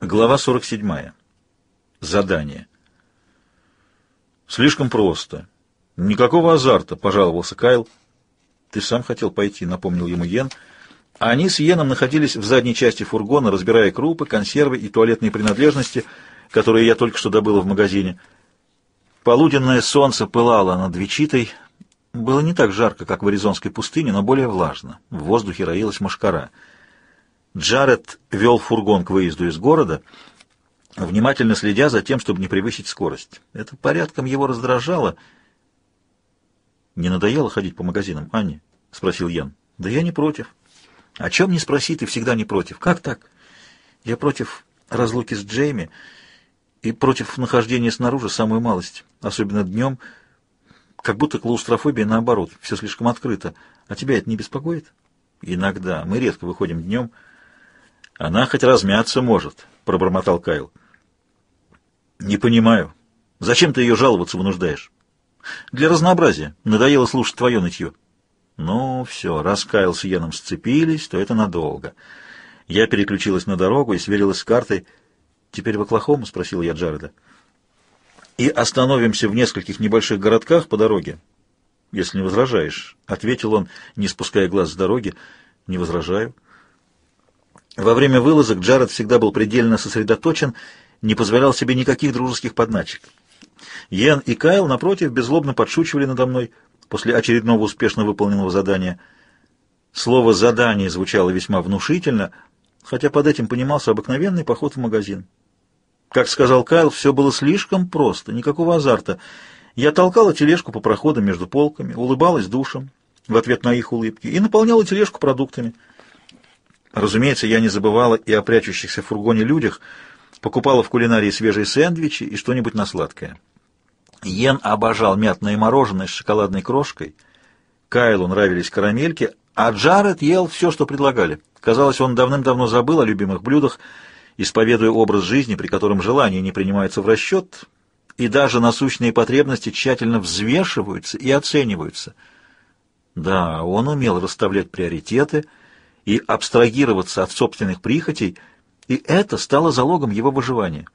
Глава 47. Задание. Слишком просто. Никакого азарта, пожаловался Кайл. Ты сам хотел пойти, напомнил ему Йен. Они с Йеном находились в задней части фургона, разбирая крупы, консервы и туалетные принадлежности, которые я только что добыла в магазине. Полуденное солнце пылало над Вичитой. Было не так жарко, как в Аризонской пустыне, но более влажно. В воздухе роилась мошкара — Джаред вел фургон к выезду из города, внимательно следя за тем, чтобы не превысить скорость. Это порядком его раздражало. «Не надоело ходить по магазинам, Анни?» — спросил Ян. «Да я не против». «О чем не спроси, ты всегда не против. Как так?» «Я против разлуки с Джейми и против нахождения снаружи самую малость, особенно днем, как будто клаустрофобия наоборот, все слишком открыто. А тебя это не беспокоит?» «Иногда. Мы редко выходим днем». Она хоть размяться может, пробормотал Кайл. Не понимаю. Зачем ты ее жаловаться вынуждаешь? Для разнообразия. Надоело слушать твое нытье. Ну, все, раз Кайл с Йеном сцепились, то это надолго. Я переключилась на дорогу и сверилась с картой. «Теперь в Оклахому?» — спросил я Джареда. «И остановимся в нескольких небольших городках по дороге, если не возражаешь», — ответил он, не спуская глаз с дороги. «Не возражаю». Во время вылазок Джаред всегда был предельно сосредоточен, не позволял себе никаких дружеских подначек. Йен и Кайл, напротив, беззлобно подшучивали надо мной после очередного успешно выполненного задания. Слово «задание» звучало весьма внушительно, хотя под этим понимался обыкновенный поход в магазин. Как сказал Кайл, все было слишком просто, никакого азарта. Я толкала тележку по проходам между полками, улыбалась душем в ответ на их улыбки и наполняла тележку продуктами — Разумеется, я не забывала и о прячущихся в фургоне людях, покупала в кулинарии свежие сэндвичи и что-нибудь на сладкое. Йен обожал мятное мороженое с шоколадной крошкой, Кайлу нравились карамельки, а Джаред ел все, что предлагали. Казалось, он давным-давно забыл о любимых блюдах, исповедуя образ жизни, при котором желания не принимаются в расчет, и даже насущные потребности тщательно взвешиваются и оцениваются. Да, он умел расставлять приоритеты — и абстрагироваться от собственных прихотей, и это стало залогом его выживания.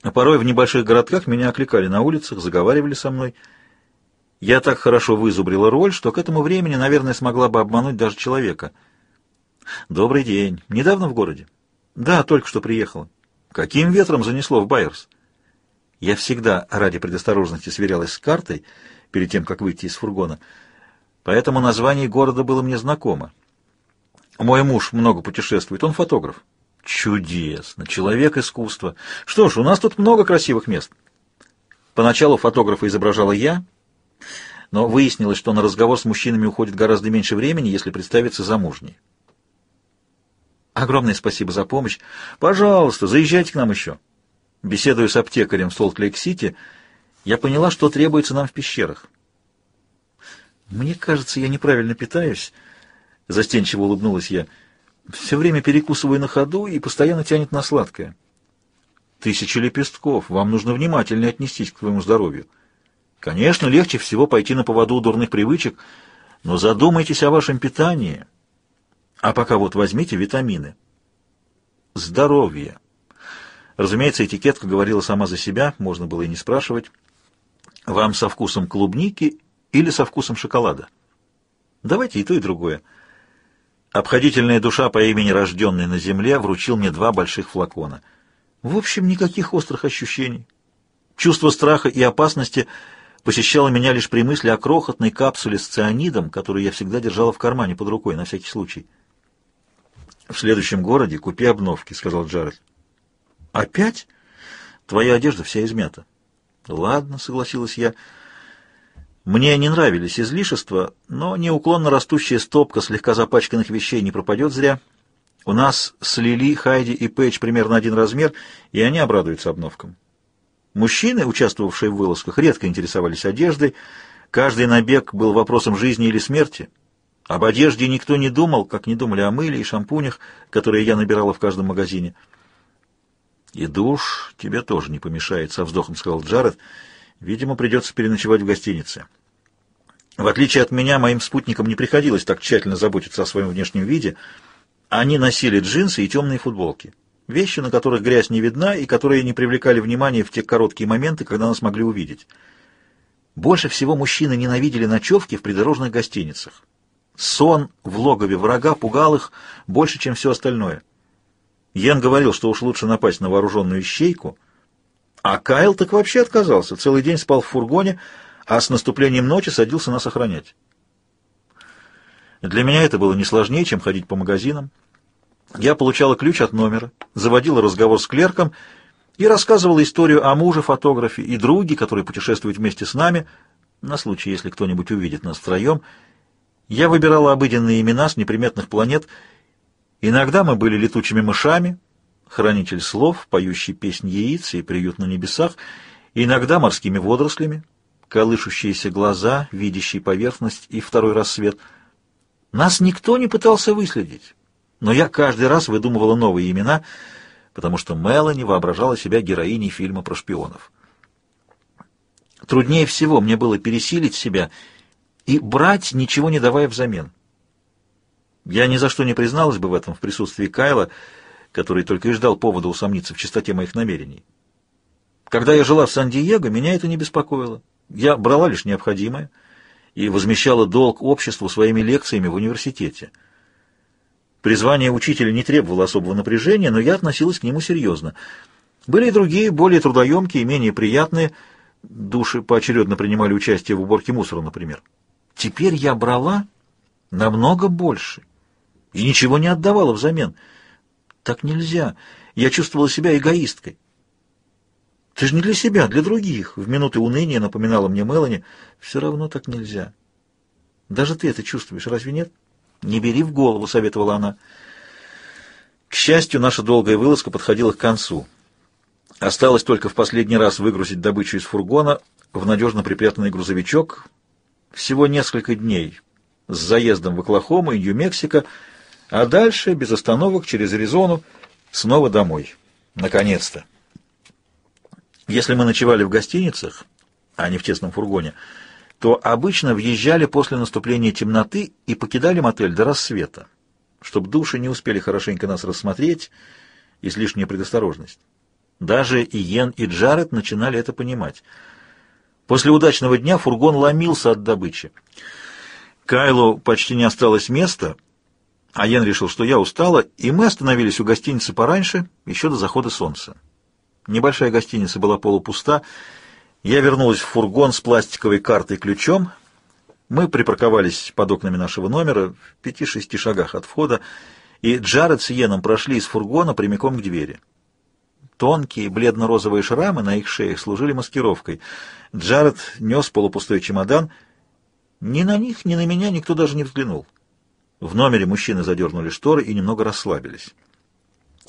А порой в небольших городках меня окликали на улицах, заговаривали со мной. Я так хорошо вызубрила роль, что к этому времени, наверное, смогла бы обмануть даже человека. «Добрый день. Недавно в городе?» «Да, только что приехала». «Каким ветром занесло в Байерс?» Я всегда ради предосторожности сверялась с картой перед тем, как выйти из фургона, поэтому название города было мне знакомо. Мой муж много путешествует, он фотограф. Чудесно, человек искусства. Что ж, у нас тут много красивых мест. Поначалу фотографа изображала я, но выяснилось, что на разговор с мужчинами уходит гораздо меньше времени, если представиться замужней. Огромное спасибо за помощь. Пожалуйста, заезжайте к нам еще. Беседуя с аптекарем в Солт-Лейк-Сити, я поняла, что требуется нам в пещерах. Мне кажется, я неправильно питаюсь. Застенчиво улыбнулась я. Все время перекусываю на ходу и постоянно тянет на сладкое. Тысячи лепестков. Вам нужно внимательнее отнестись к своему здоровью. Конечно, легче всего пойти на поводу дурных привычек, но задумайтесь о вашем питании. А пока вот возьмите витамины. Здоровье. Разумеется, этикетка говорила сама за себя, можно было и не спрашивать. Вам со вкусом клубники или со вкусом шоколада? Давайте и то, и другое. Обходительная душа по имени рожденный на земле вручил мне два больших флакона. В общем, никаких острых ощущений. Чувство страха и опасности посещало меня лишь при мысли о крохотной капсуле с цианидом, которую я всегда держала в кармане под рукой, на всякий случай. «В следующем городе купи обновки», — сказал Джаред. «Опять? Твоя одежда вся измята». «Ладно», — согласилась я, — мне не нравились излишества, но неуклонно растущая стопка слегка запачканных вещей не пропадет зря. У нас с Лили, Хайди и Пейдж примерно один размер, и они обрадуются обновкам. Мужчины, участвовавшие в вылазках, редко интересовались одеждой. Каждый набег был вопросом жизни или смерти. Об одежде никто не думал, как не думали о мыле и шампунях, которые я набирала в каждом магазине. «И душ тебе тоже не помешает», — со вздохом сказал Джаред, — Видимо, придется переночевать в гостинице. В отличие от меня, моим спутникам не приходилось так тщательно заботиться о своем внешнем виде. Они носили джинсы и темные футболки. Вещи, на которых грязь не видна и которые не привлекали внимания в те короткие моменты, когда нас могли увидеть. Больше всего мужчины ненавидели ночевки в придорожных гостиницах. Сон в логове врага пугал их больше, чем все остальное. Йен говорил, что уж лучше напасть на вооруженную ищейку, а Кайл так вообще отказался, целый день спал в фургоне, а с наступлением ночи садился нас охранять. Для меня это было не сложнее, чем ходить по магазинам. Я получала ключ от номера, заводила разговор с клерком и рассказывала историю о муже-фотографе и друге, который путешествует вместе с нами, на случай, если кто-нибудь увидит нас втроем. Я выбирала обыденные имена с неприметных планет. Иногда мы были летучими мышами, хранитель слов, поющий песнь яиц и приют на небесах, иногда морскими водорослями, колышущиеся глаза, видящий поверхность и второй рассвет. Нас никто не пытался выследить, но я каждый раз выдумывала новые имена, потому что Мелани воображала себя героиней фильма про шпионов. Труднее всего мне было пересилить себя и брать, ничего не давая взамен. Я ни за что не призналась бы в этом в присутствии Кайла, который только и ждал повода усомниться в чистоте моих намерений. Когда я жила в Сан-Диего, меня это не беспокоило. Я брала лишь необходимое и возмещала долг обществу своими лекциями в университете. Призвание учителя не требовало особого напряжения, но я относилась к нему серьезно. Были и другие, более трудоемкие, менее приятные. Души поочередно принимали участие в уборке мусора, например. Теперь я брала намного больше и ничего не отдавала взамен. Так нельзя. Я чувствовала себя эгоисткой. Ты же не для себя, для других. В минуты уныния напоминала мне Мелани. Все равно так нельзя. Даже ты это чувствуешь, разве нет? Не бери в голову, советовала она. К счастью, наша долгая вылазка подходила к концу. Осталось только в последний раз выгрузить добычу из фургона в надежно припрятанный грузовичок. Всего несколько дней с заездом в Оклахому и Нью-Мексико, а дальше, без остановок, через Аризону, снова домой. Наконец-то. Если мы ночевали в гостиницах, а не в тесном фургоне, то обычно въезжали после наступления темноты и покидали мотель до рассвета, чтобы души не успели хорошенько нас рассмотреть, излишняя предосторожность. Даже Иен и Джаред начинали это понимать. После удачного дня фургон ломился от добычи. Кайлу почти не осталось места, а Йен решил, что я устала, и мы остановились у гостиницы пораньше, еще до захода солнца. Небольшая гостиница была полупуста. Я вернулась в фургон с пластиковой картой ключом. Мы припарковались под окнами нашего номера в пяти-шести шагах от входа, и Джаред с Йеном прошли из фургона прямиком к двери. Тонкие бледно-розовые шрамы на их шеях служили маскировкой. Джаред нес полупустой чемодан. Ни на них, ни на меня никто даже не взглянул. В номере мужчины задернули шторы и немного расслабились.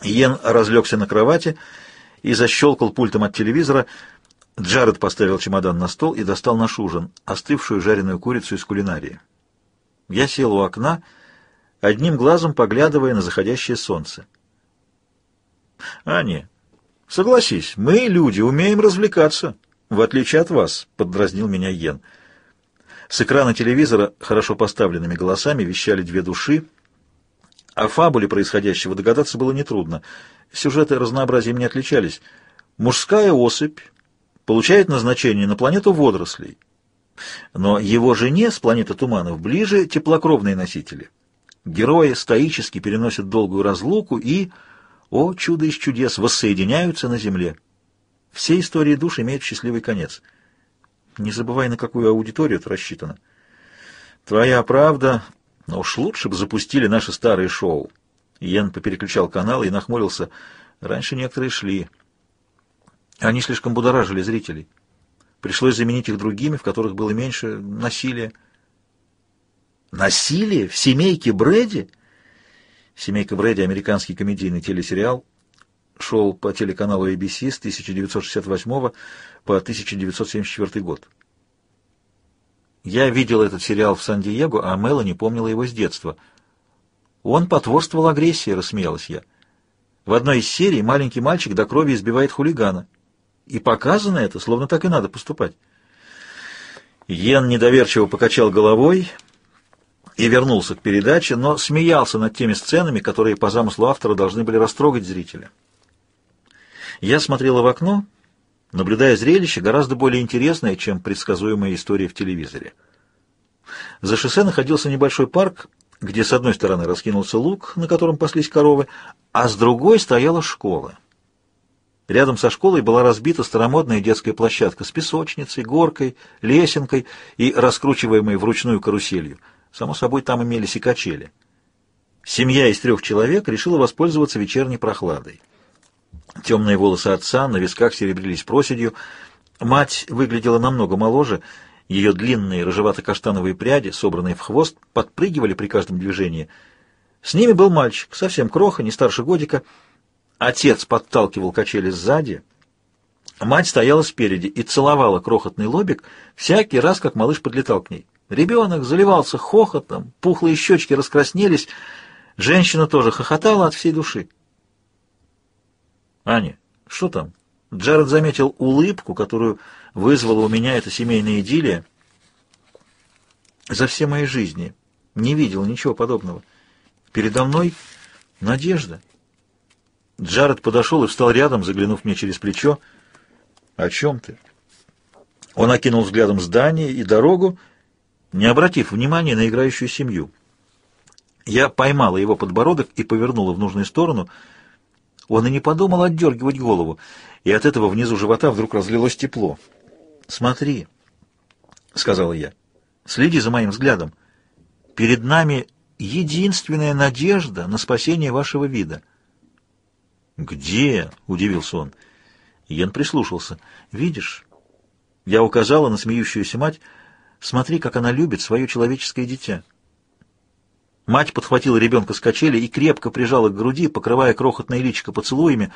Йен разлегся на кровати и защелкал пультом от телевизора. Джаред поставил чемодан на стол и достал наш ужин, остывшую жареную курицу из кулинарии. Я сел у окна, одним глазом поглядывая на заходящее солнце. «Ани, согласись, мы, люди, умеем развлекаться, в отличие от вас», — поддразнил меня Йен. С экрана телевизора хорошо поставленными голосами вещали две души. О фабуле происходящего догадаться было нетрудно — Сюжеты разнообразием не отличались. Мужская особь получает назначение на планету водорослей, но его жене с планеты туманов ближе теплокровные носители. Герои стоически переносят долгую разлуку и, о чудо из чудес, воссоединяются на Земле. Все истории душ имеют счастливый конец. Не забывай, на какую аудиторию это рассчитано. Твоя правда, но уж лучше бы запустили наши старые шоу. Йен попереключал каналы и нахмурился. Раньше некоторые шли. Они слишком будоражили зрителей. Пришлось заменить их другими, в которых было меньше насилия. Насилие? В семейке Брэди? «Семейка Брэди» — американский комедийный телесериал, шел по телеканалу ABC с 1968 по 1974 год. Я видел этот сериал в Сан-Диего, а Мелани помнила его с детства — он потворствовал агрессии, рассмеялась я. В одной из серий маленький мальчик до крови избивает хулигана. И показано это, словно так и надо поступать. Йен недоверчиво покачал головой и вернулся к передаче, но смеялся над теми сценами, которые по замыслу автора должны были растрогать зрителя. Я смотрела в окно, наблюдая зрелище гораздо более интересное, чем предсказуемая история в телевизоре. За шоссе находился небольшой парк, где с одной стороны раскинулся луг, на котором паслись коровы, а с другой стояла школа. Рядом со школой была разбита старомодная детская площадка с песочницей, горкой, лесенкой и раскручиваемой вручную каруселью. Само собой, там имелись и качели. Семья из трех человек решила воспользоваться вечерней прохладой. Темные волосы отца на висках серебрились проседью. Мать выглядела намного моложе. Ее длинные рыжевато-каштановые пряди, собранные в хвост, подпрыгивали при каждом движении. С ними был мальчик, совсем кроха, не старше годика, Отец подталкивал качели сзади. Мать стояла спереди и целовала крохотный лобик всякий раз, как малыш подлетал к ней. Ребенок заливался хохотом, пухлые щечки раскраснелись. Женщина тоже хохотала от всей души. «Аня, что там?» Джаред заметил улыбку, которую вызвала у меня эта семейная идиллия. За все мои жизни не видел ничего подобного. Передо мной надежда. Джаред подошел и встал рядом, заглянув мне через плечо. «О чем ты?» Он окинул взглядом здание и дорогу, не обратив внимания на играющую семью. Я поймала его подбородок и повернула в нужную сторону. Он и не подумал отдергивать голову, и от этого внизу живота вдруг разлилось тепло. «Смотри», — сказала я, — «следи за моим взглядом. Перед нами единственная надежда на спасение вашего вида». «Где?» — удивился он. Йен прислушался. «Видишь?» Я указала на смеющуюся мать. «Смотри, как она любит свое человеческое дитя». Мать подхватила ребенка с качели и крепко прижала к груди, покрывая крохотное личико поцелуями.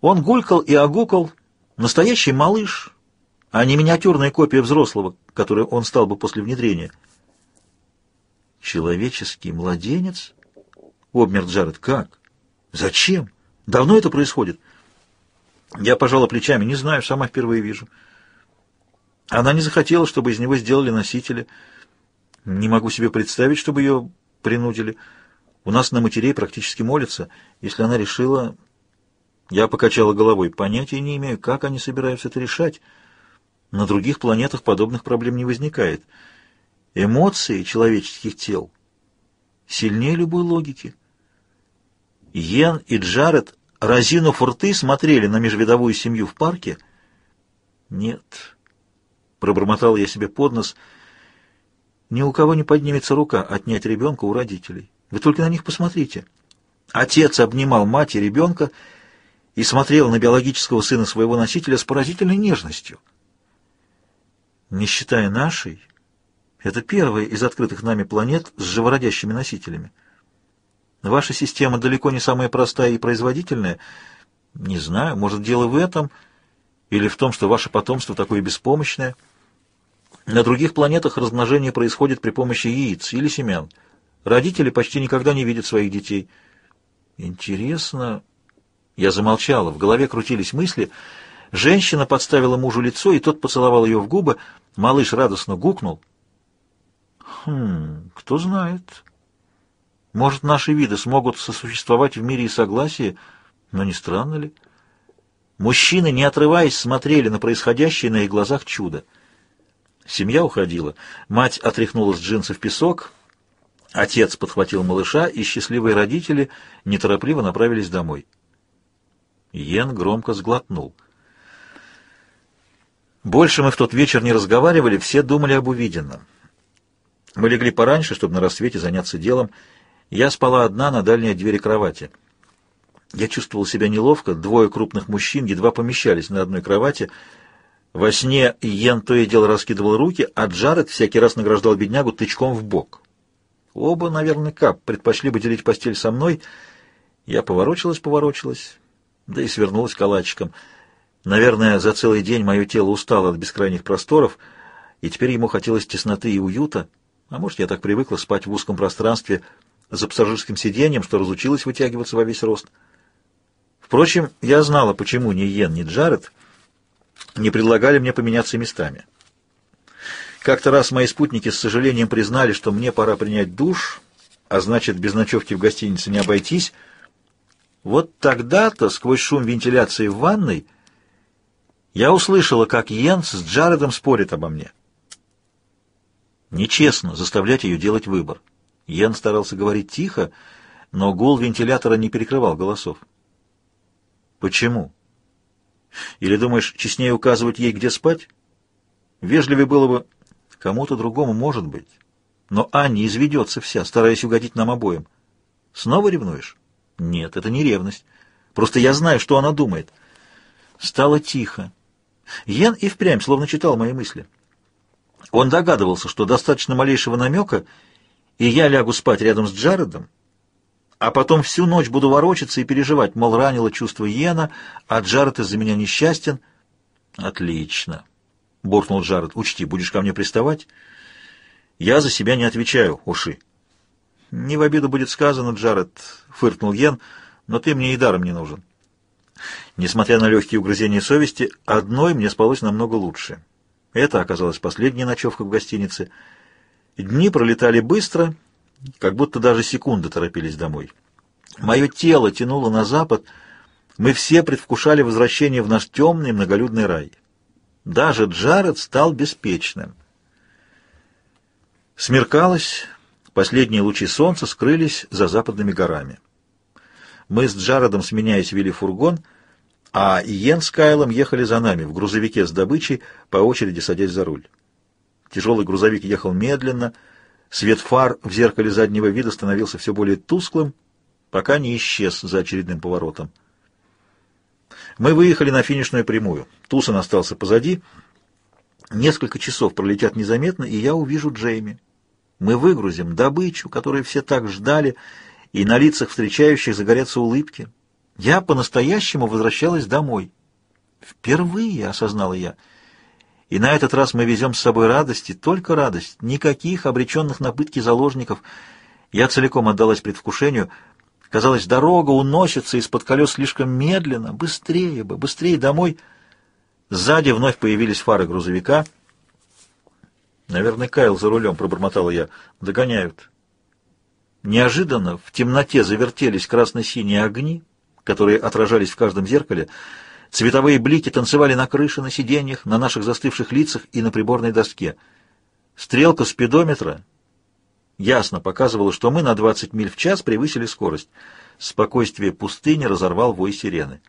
Он гулькал и огукал. Настоящий малыш, а не миниатюрная копия взрослого, которой он стал бы после внедрения. «Человеческий младенец?» — обмер Джаред. «Как? Зачем?» Давно это происходит? Я пожала плечами, не знаю, сама впервые вижу. Она не захотела, чтобы из него сделали носители. Не могу себе представить, чтобы ее принудили. У нас на матерей практически молятся. Если она решила... Я покачала головой. Понятия не имею, как они собираются это решать. На других планетах подобных проблем не возникает. Эмоции человеческих тел сильнее любой логики. Йен и Джаред, разинув рты, смотрели на межвидовую семью в парке. «Нет», — пробормотал я себе под нос, — «ни у кого не поднимется рука отнять ребенка у родителей. Вы только на них посмотрите». Отец обнимал мать и ребенка и смотрел на биологического сына своего носителя с поразительной нежностью. Не считая нашей, это первая из открытых нами планет с живородящими носителями. Ваша система далеко не самая простая и производительная. Не знаю, может, дело в этом или в том, что ваше потомство такое беспомощное. На других планетах размножение происходит при помощи яиц или семян. Родители почти никогда не видят своих детей. Интересно... Я замолчала, в голове крутились мысли. Женщина подставила мужу лицо, и тот поцеловал ее в губы. Малыш радостно гукнул. «Хм, кто знает...» Может, наши виды смогут сосуществовать в мире и согласии, но не странно ли? Мужчины, не отрываясь, смотрели на происходящее на их глазах чудо. Семья уходила. Мать отряхнула с джинсов песок, отец подхватил малыша, и счастливые родители неторопливо направились домой. Йен громко сглотнул. Больше мы в тот вечер не разговаривали, все думали об увиденном. Мы легли пораньше, чтобы на рассвете заняться делом, я спала одна на дальней двери кровати. Я чувствовал себя неловко, двое крупных мужчин едва помещались на одной кровати. Во сне Йен то и дело раскидывал руки, а Джаред всякий раз награждал беднягу тычком в бок. Оба, наверное, кап, предпочли бы делить постель со мной. Я поворочилась-поворочилась, да и свернулась калачиком. Наверное, за целый день мое тело устало от бескрайних просторов, и теперь ему хотелось тесноты и уюта. А может, я так привыкла спать в узком пространстве, за пассажирским сиденьем, что разучилась вытягиваться во весь рост. Впрочем, я знала, почему ни Йен, ни Джаред не предлагали мне поменяться местами. Как-то раз мои спутники с сожалением признали, что мне пора принять душ, а значит, без ночевки в гостинице не обойтись. Вот тогда-то, сквозь шум вентиляции в ванной, я услышала, как Йенс с Джаредом спорит обо мне. Нечестно заставлять ее делать выбор. Йен старался говорить тихо, но гул вентилятора не перекрывал голосов. Почему? Или думаешь, честнее указывать ей, где спать? Вежливее было бы кому-то другому, может быть. Но Анне изведется вся, стараясь угодить нам обоим. Снова ревнуешь? Нет, это не ревность. Просто я знаю, что она думает. Стало тихо. Йен и впрямь словно читал мои мысли. Он догадывался, что достаточно малейшего намека, и я лягу спать рядом с Джаредом, а потом всю ночь буду ворочаться и переживать, мол, ранило чувство Йена, а Джаред из-за меня несчастен. Отлично, буркнул Джаред. Учти, будешь ко мне приставать? Я за себя не отвечаю, уши. «Не в обиду будет сказано, Джаред», — фыркнул Йен, — «но ты мне и даром не нужен». Несмотря на легкие угрызения совести, одной мне спалось намного лучше. Это оказалась последняя ночевка в гостинице. Дни пролетали быстро, как будто даже секунды торопились домой. Мое тело тянуло на запад, мы все предвкушали возвращение в наш темный многолюдный рай. Даже Джаред стал беспечным. Смеркалось, Последние лучи солнца скрылись за западными горами. Мы с Джаредом, сменяясь, вели фургон, а Иен с Кайлом ехали за нами в грузовике с добычей, по очереди садясь за руль. Тяжелый грузовик ехал медленно, свет фар в зеркале заднего вида становился все более тусклым, пока не исчез за очередным поворотом. Мы выехали на финишную прямую. Тусон остался позади. Несколько часов пролетят незаметно, и я увижу Джейми. Мы выгрузим добычу, которую все так ждали, и на лицах встречающих загорятся улыбки. Я по-настоящему возвращалась домой. Впервые, осознала я. И на этот раз мы везем с собой радости, только радость, никаких обреченных на пытки заложников. Я целиком отдалась предвкушению. Казалось, дорога уносится из-под колес слишком медленно. Быстрее бы, быстрее домой. Сзади вновь появились фары грузовика — Наверное, Кайл за рулем, пробормотала я. Догоняют. Неожиданно в темноте завертелись красно-синие огни, которые отражались в каждом зеркале. Цветовые блики танцевали на крыше, на сиденьях, на наших застывших лицах и на приборной доске. Стрелка спидометра ясно показывала, что мы на 20 миль в час превысили скорость. Спокойствие пустыни разорвал вой сирены.